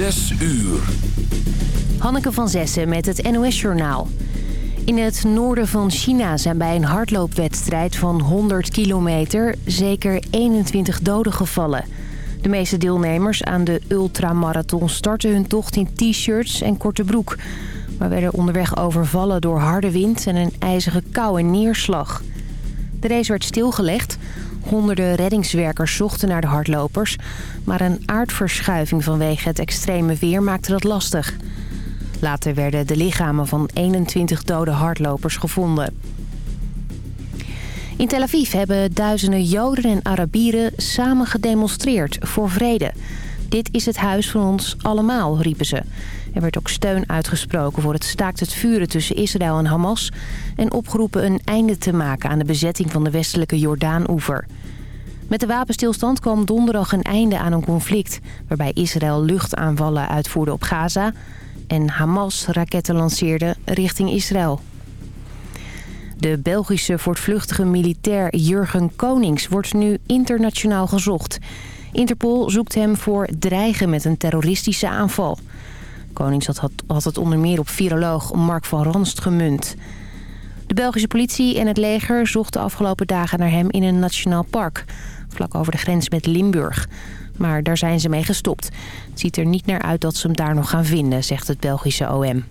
Zes uur. Hanneke van Zessen met het NOS-journaal. In het noorden van China zijn bij een hardloopwedstrijd van 100 kilometer zeker 21 doden gevallen. De meeste deelnemers aan de ultramarathon starten hun tocht in t-shirts en korte broek. Maar werden onderweg overvallen door harde wind en een ijzige kou en neerslag. De race werd stilgelegd. Honderden reddingswerkers zochten naar de hardlopers. Maar een aardverschuiving vanwege het extreme weer maakte dat lastig. Later werden de lichamen van 21 dode hardlopers gevonden. In Tel Aviv hebben duizenden Joden en Arabieren samen gedemonstreerd voor vrede. Dit is het huis van ons allemaal, riepen ze. Er werd ook steun uitgesproken voor het staakt het vuren tussen Israël en Hamas... en opgeroepen een einde te maken aan de bezetting van de westelijke Jordaan-oever. Met de wapenstilstand kwam donderdag een einde aan een conflict... waarbij Israël luchtaanvallen uitvoerde op Gaza... en Hamas raketten lanceerde richting Israël. De Belgische voortvluchtige militair Jurgen Konings wordt nu internationaal gezocht. Interpol zoekt hem voor dreigen met een terroristische aanval. Konings had, het onder meer op viroloog Mark van Ranst gemunt. De Belgische politie en het leger zochten afgelopen dagen naar hem in een nationaal park... vlak over de grens met Limburg. Maar daar zijn ze mee gestopt. Het ziet er niet naar uit dat ze hem daar nog gaan vinden, zegt het Belgische OM.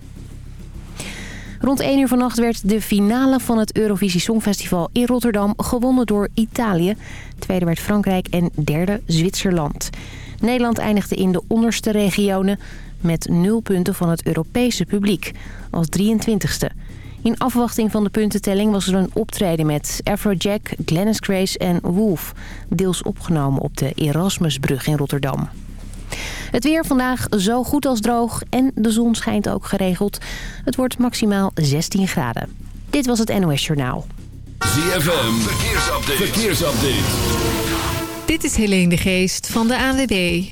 Rond 1 uur vannacht werd de finale van het Eurovisie Songfestival in Rotterdam gewonnen door Italië. Tweede werd Frankrijk en derde Zwitserland. Nederland eindigde in de onderste regionen met nul punten van het Europese publiek als 23ste. In afwachting van de puntentelling was er een optreden met Afrojack, Glennis Grace en Wolf. Deels opgenomen op de Erasmusbrug in Rotterdam. Het weer vandaag zo goed als droog en de zon schijnt ook geregeld. Het wordt maximaal 16 graden. Dit was het NOS Journaal. ZFM, verkeersupdate. verkeersupdate. Dit is Helene de Geest van de ANWB.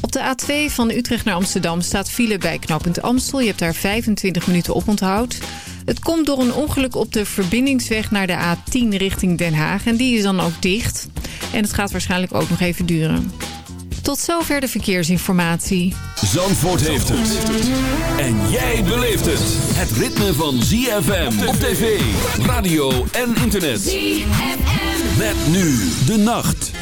Op de A2 van Utrecht naar Amsterdam staat file bij knooppunt Amstel. Je hebt daar 25 minuten op onthoud. Het komt door een ongeluk op de verbindingsweg naar de A10 richting Den Haag. En die is dan ook dicht. En het gaat waarschijnlijk ook nog even duren. Tot zover de verkeersinformatie. Zandvoort heeft het. En jij beleeft het. Het ritme van ZFM op tv, radio en internet. ZFM. Met nu de nacht.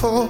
for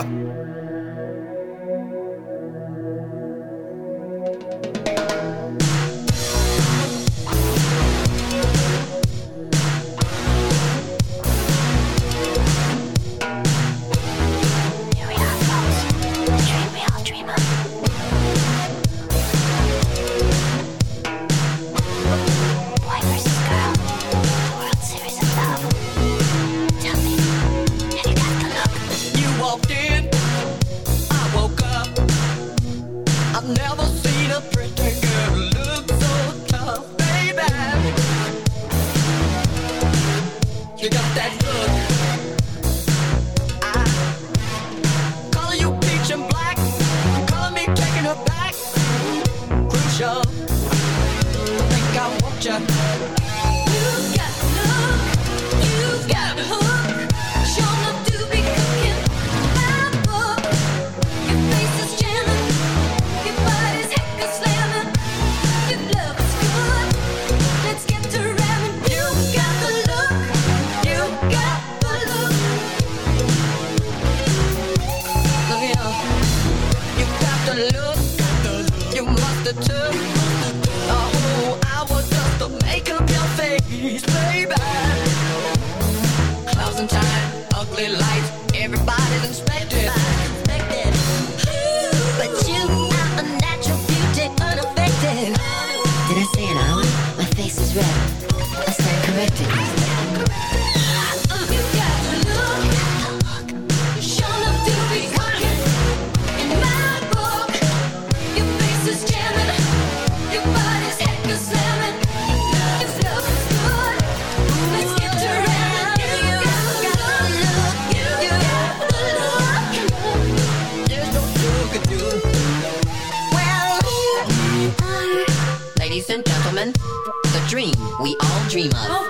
あ。You must have took a whole hour just to make up your face, baby. Closing time, ugly lights, we all dream of.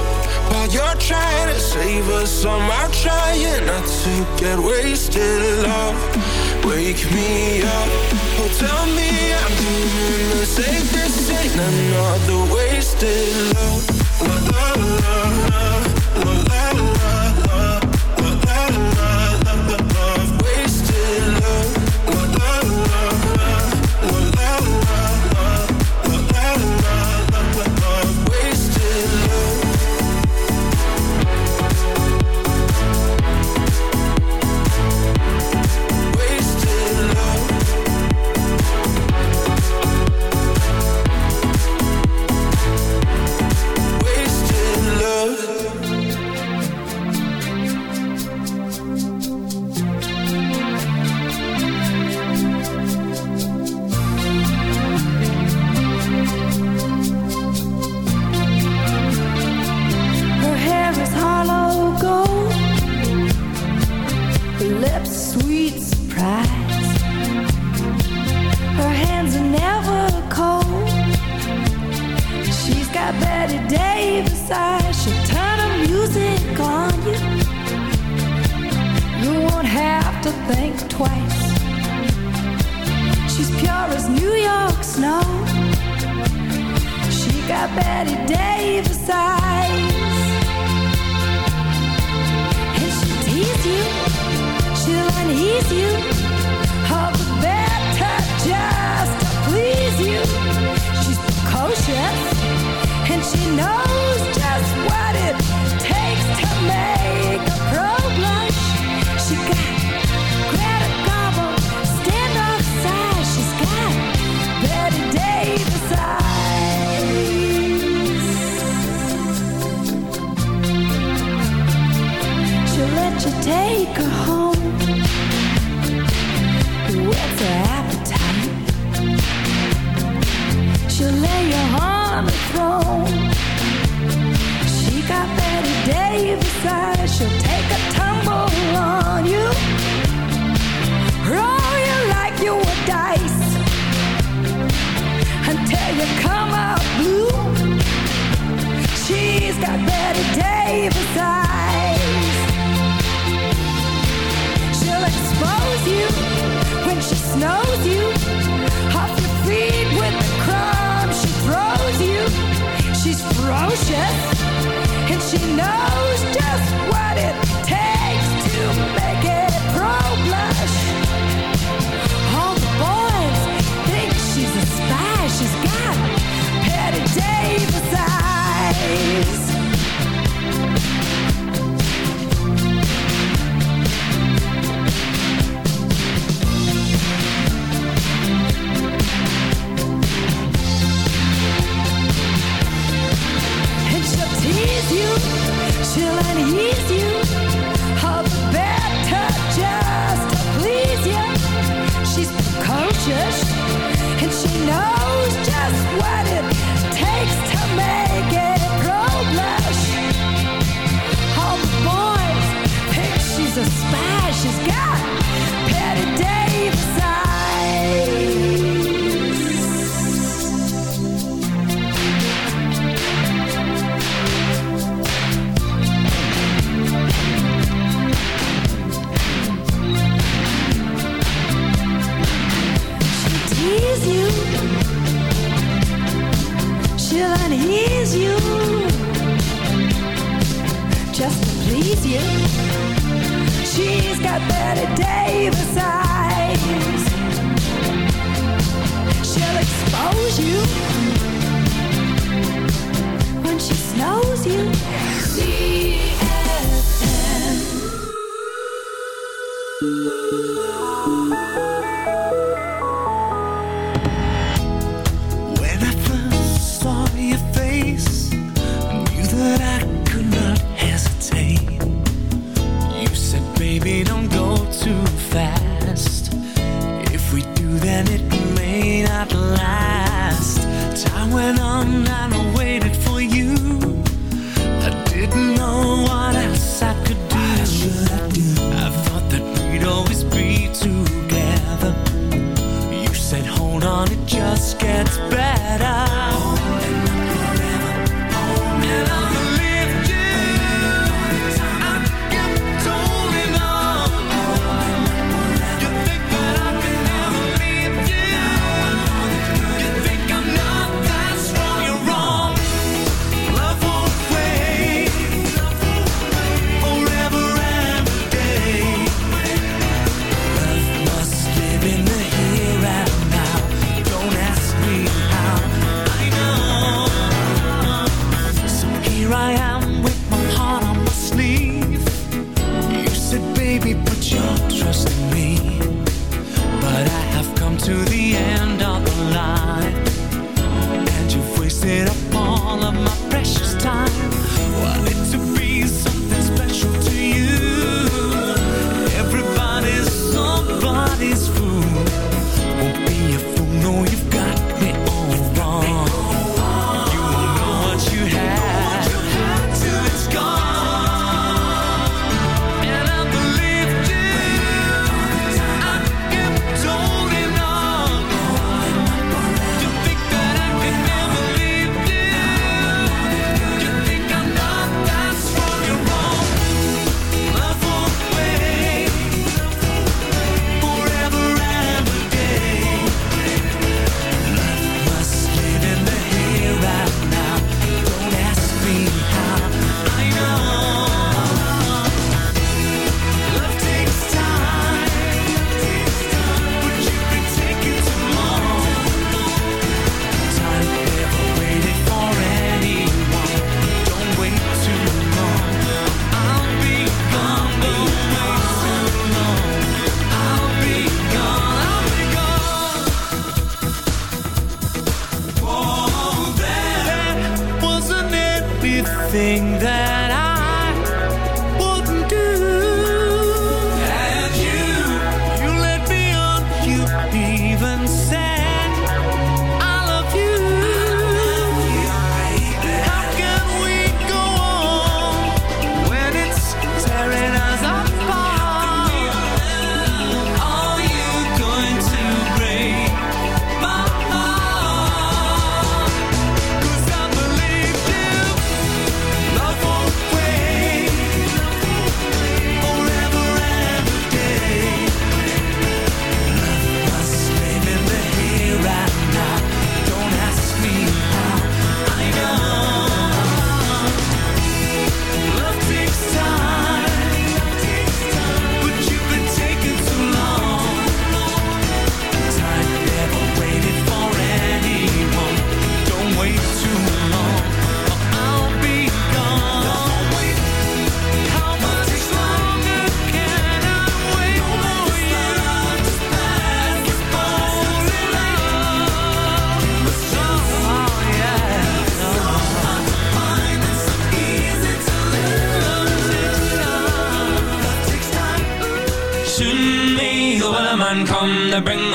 Save us, I'm trying not to get wasted. Love, wake me up. Oh, tell me I'm doing the safest. Ain't another wasted love. La la la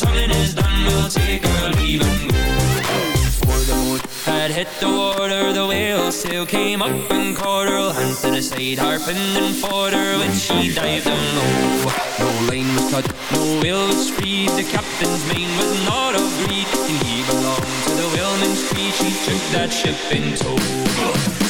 The is done, we'll take our leave and go. Before the boat had hit the water, the whale sail came up and caught her. Hand to the side, harping and fought her when she dived down low. No line was cut, no whale was freed. The captain's mane was not of greed, and he belonged to the whaleman's creed. She took that ship in tow.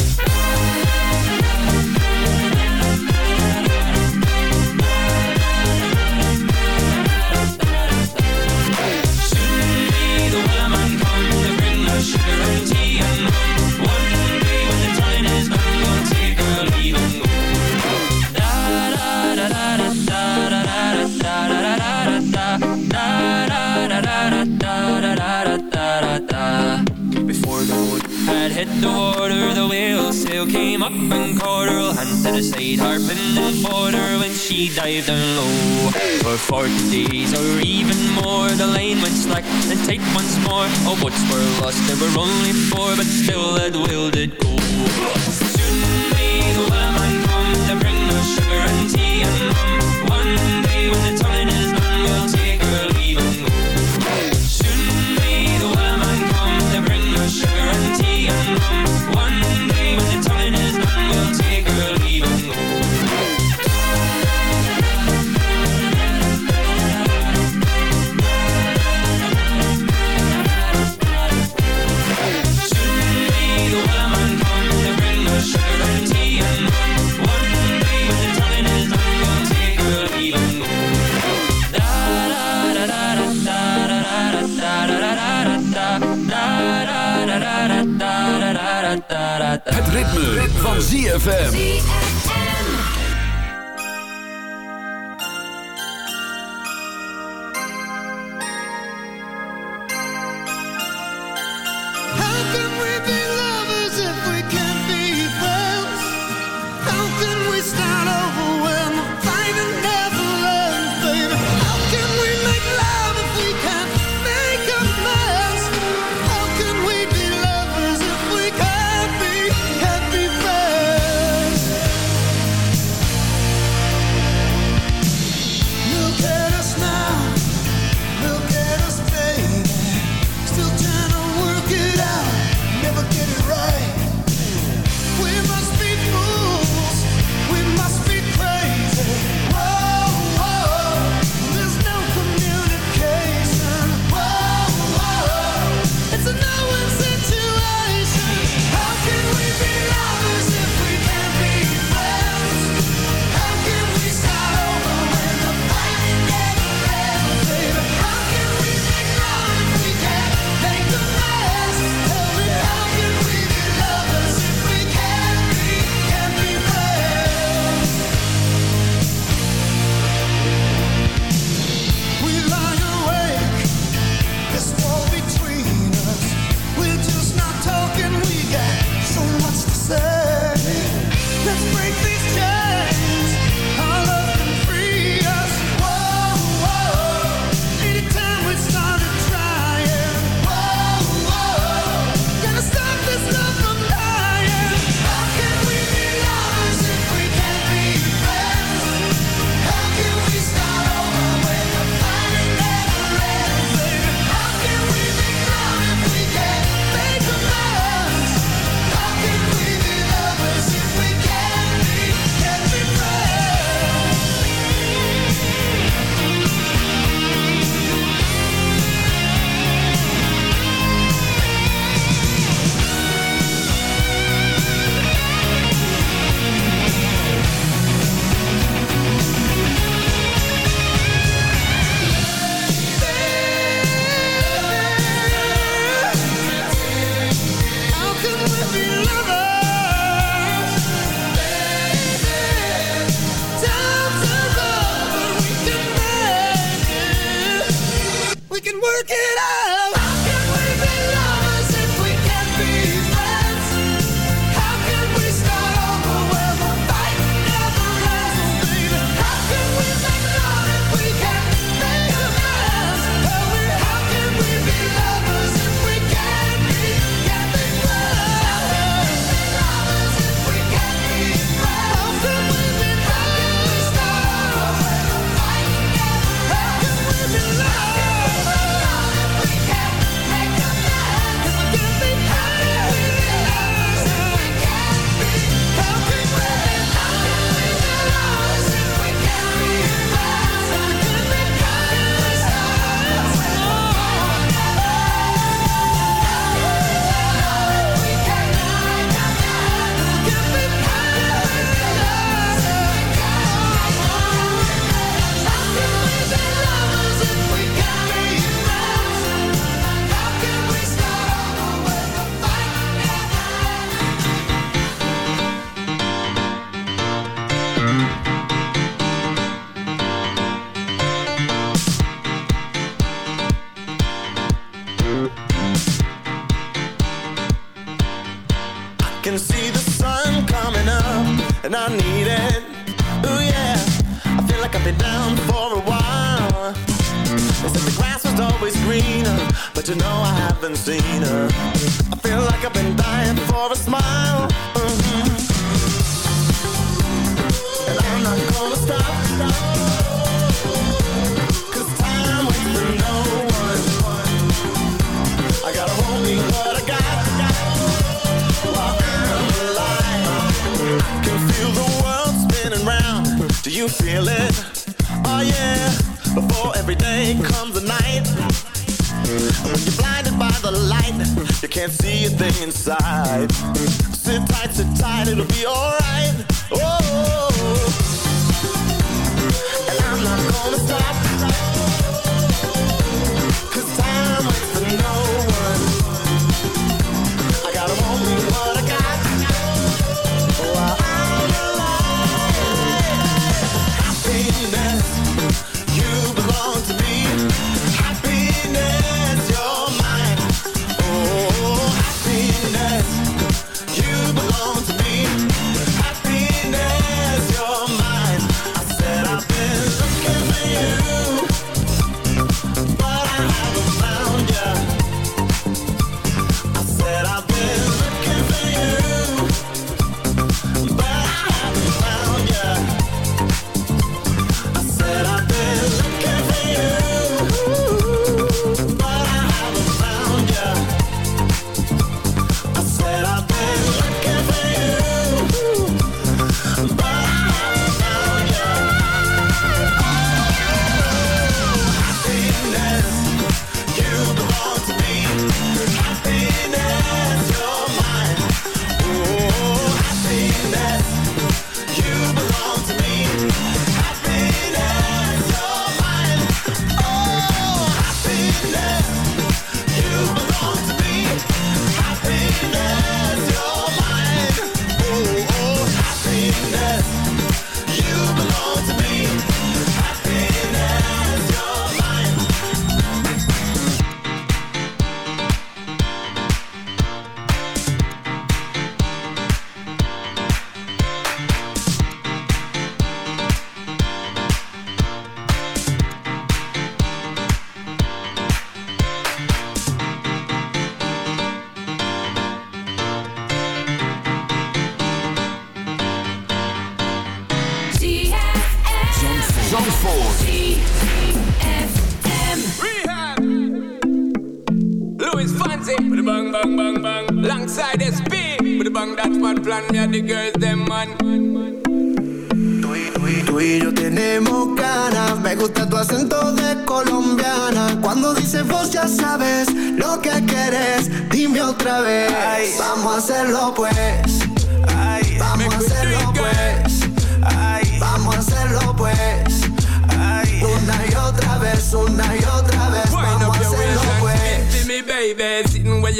The water, the whale sail came up and caught her. Hand to the side, harping and her when she dived down low. For forty days or even more, the line went slack and tight once more. All boats were lost, there were only four, but still that whale did go. Soon may the wellerman come to bring us sugar and tea and rum. One day when the van ZFM.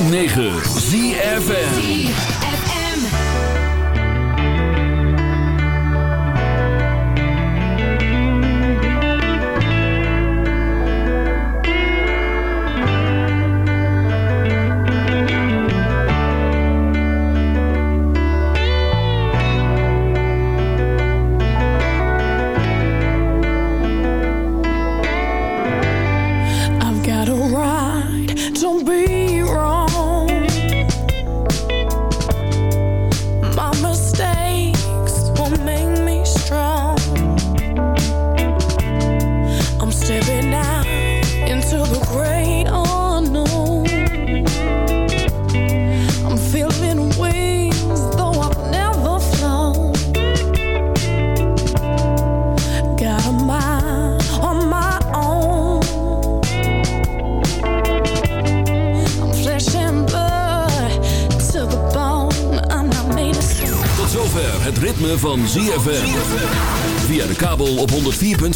106.9 ZFN